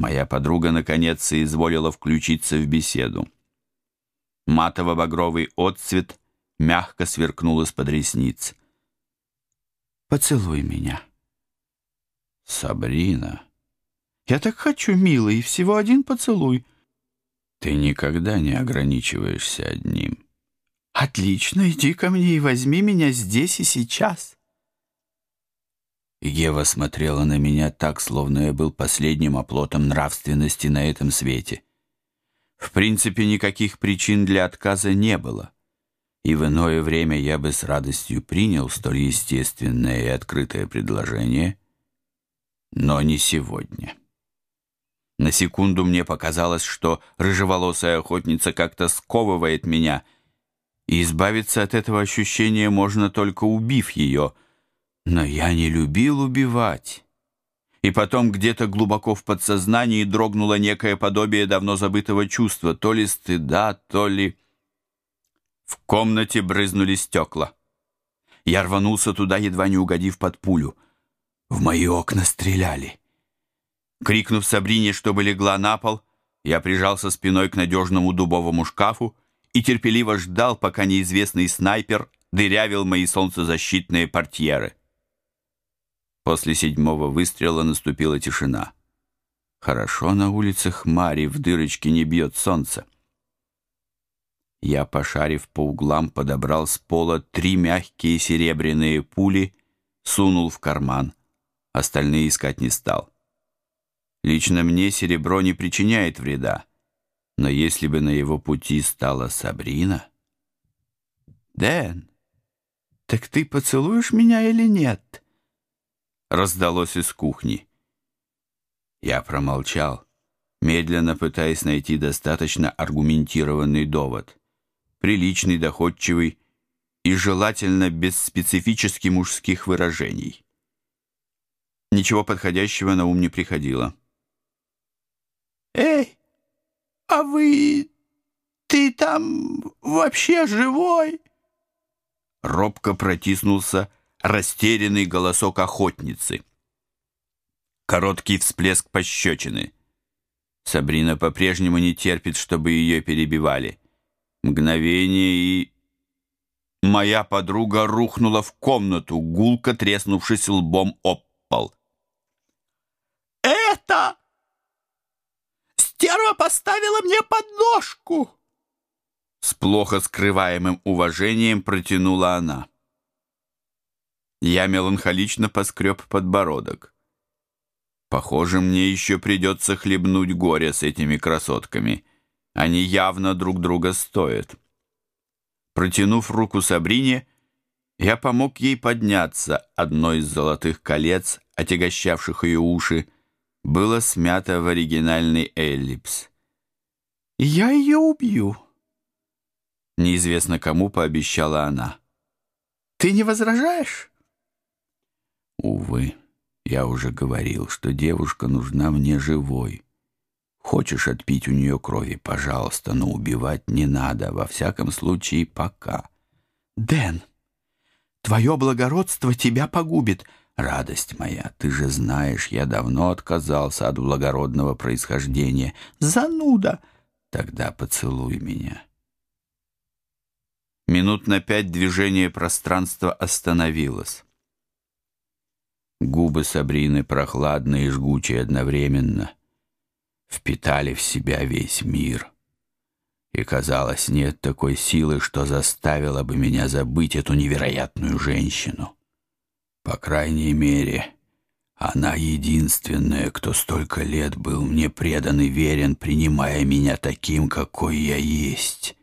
Моя подруга, наконец, соизволила включиться в беседу. Матово-багровый отцвет мягко сверкнул из-под ресниц. «Поцелуй меня». «Сабрина». «Я так хочу, милый, всего один поцелуй». «Ты никогда не ограничиваешься одним». «Отлично, иди ко мне и возьми меня здесь и сейчас». Ева смотрела на меня так, словно я был последним оплотом нравственности на этом свете. В принципе, никаких причин для отказа не было. И в иное время я бы с радостью принял столь естественное и открытое предложение, но не сегодня. На секунду мне показалось, что рыжеволосая охотница как-то сковывает меня, и избавиться от этого ощущения можно только убив ее — но я не любил убивать. И потом где-то глубоко в подсознании дрогнуло некое подобие давно забытого чувства, то ли стыда, то ли... В комнате брызнули стекла. Я рванулся туда, едва не угодив под пулю. В мои окна стреляли. Крикнув Сабрине, чтобы легла на пол, я прижался спиной к надежному дубовому шкафу и терпеливо ждал, пока неизвестный снайпер дырявил мои солнцезащитные портьеры. После седьмого выстрела наступила тишина. Хорошо на улицах Мари в дырочке не бьет солнце. Я, пошарив по углам, подобрал с пола три мягкие серебряные пули, сунул в карман. Остальные искать не стал. Лично мне серебро не причиняет вреда. Но если бы на его пути стала Сабрина... «Дэн, так ты поцелуешь меня или нет?» Раздалось из кухни. Я промолчал, медленно пытаясь найти достаточно аргументированный довод, приличный, доходчивый и желательно без специфически мужских выражений. Ничего подходящего на ум не приходило. «Эй, а вы... ты там вообще живой?» Робко протиснулся растерянный голосок охотницы. Короткий всплеск пощечины. Сабрина по-прежнему не терпит, чтобы ее перебивали. Мгновение и... Моя подруга рухнула в комнату, гулко треснувшись лбом об пол. «Это... стерва поставила мне подножку!» С плохо скрываемым уважением протянула она. Я меланхолично поскреб подбородок. Похоже, мне еще придется хлебнуть горе с этими красотками. Они явно друг друга стоят. Протянув руку Сабрине, я помог ей подняться. Одно из золотых колец, отягощавших ее уши, было смято в оригинальный эллипс. «Я ее убью», — неизвестно кому пообещала она. «Ты не возражаешь?» Увы, я уже говорил, что девушка нужна мне живой. Хочешь отпить у нее крови, пожалуйста, но убивать не надо, во всяком случае, пока. Дэн, твое благородство тебя погубит. Радость моя, ты же знаешь, я давно отказался от благородного происхождения. Зануда! Тогда поцелуй меня. Минут на пять движение пространства остановилось. Губы Сабрины, прохладные и жгучие одновременно, впитали в себя весь мир. И, казалось, нет такой силы, что заставила бы меня забыть эту невероятную женщину. По крайней мере, она единственная, кто столько лет был мне предан и верен, принимая меня таким, какой я есть.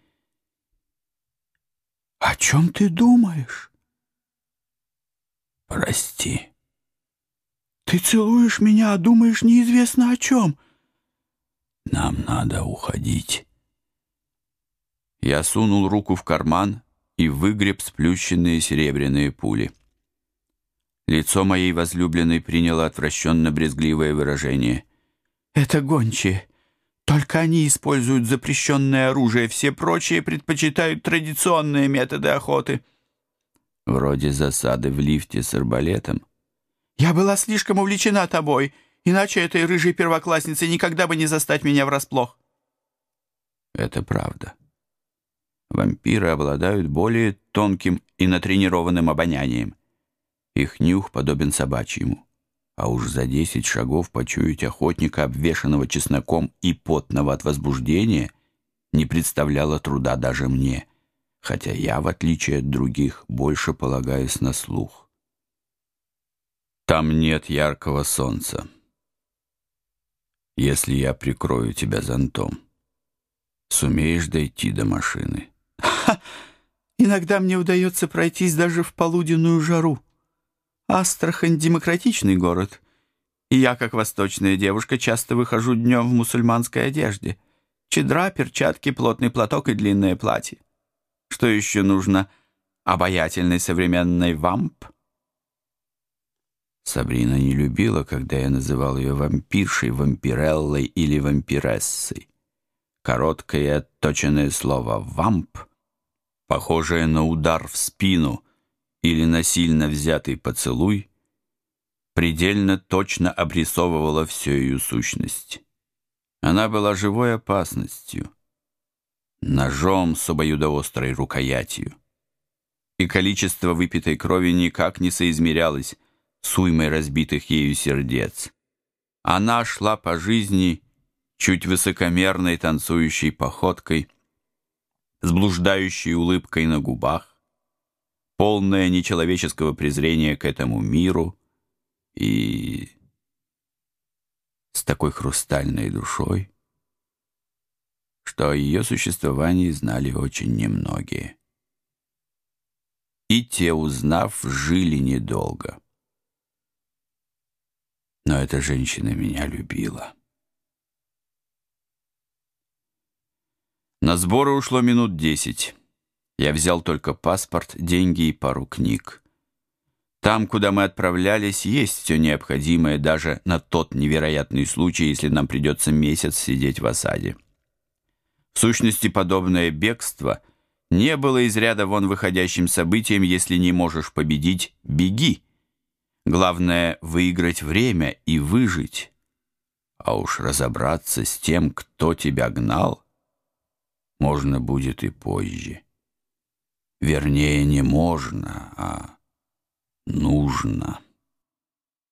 «О чем ты думаешь?» «Прости». Ты целуешь меня, а думаешь неизвестно о чем. Нам надо уходить. Я сунул руку в карман и выгреб сплющенные серебряные пули. Лицо моей возлюбленной приняло отвращенно-брезгливое выражение. «Это гончие. Только они используют запрещенное оружие, все прочие предпочитают традиционные методы охоты». Вроде засады в лифте с арбалетом. Я была слишком увлечена тобой Иначе этой рыжей первокласснице никогда бы не застать меня врасплох. Это правда. Вампиры обладают более тонким и натренированным обонянием. Их нюх подобен собачьему. А уж за десять шагов почуять охотника, обвешанного чесноком и потного от возбуждения, не представляло труда даже мне, хотя я, в отличие от других, больше полагаюсь на слух. Там нет яркого солнца. Если я прикрою тебя зонтом, сумеешь дойти до машины? Ха! Иногда мне удается пройтись даже в полуденную жару. Астрахань — демократичный город, и я, как восточная девушка, часто выхожу днем в мусульманской одежде. Чедра, перчатки, плотный платок и длинное платье. Что еще нужно обаятельной современной вамп? Сабрина не любила, когда я называл ее вампиршей, вампиреллой или вампирессой. Короткое и отточенное слово «вамп», похожее на удар в спину или на сильно взятый поцелуй, предельно точно обрисовывало всю ее сущность. Она была живой опасностью, ножом с обоюдоострой рукоятью. И количество выпитой крови никак не соизмерялось с разбитых ею сердец. Она шла по жизни чуть высокомерной танцующей походкой, с блуждающей улыбкой на губах, полная нечеловеческого презрения к этому миру и с такой хрустальной душой, что о ее существовании знали очень немногие. И те, узнав, жили недолго. Но эта женщина меня любила. На сборы ушло минут десять. Я взял только паспорт, деньги и пару книг. Там, куда мы отправлялись, есть все необходимое даже на тот невероятный случай, если нам придется месяц сидеть в осаде. В сущности, подобное бегство не было из ряда вон выходящим событием, если не можешь победить, беги. Главное — выиграть время и выжить. А уж разобраться с тем, кто тебя гнал, можно будет и позже. Вернее, не можно, а нужно.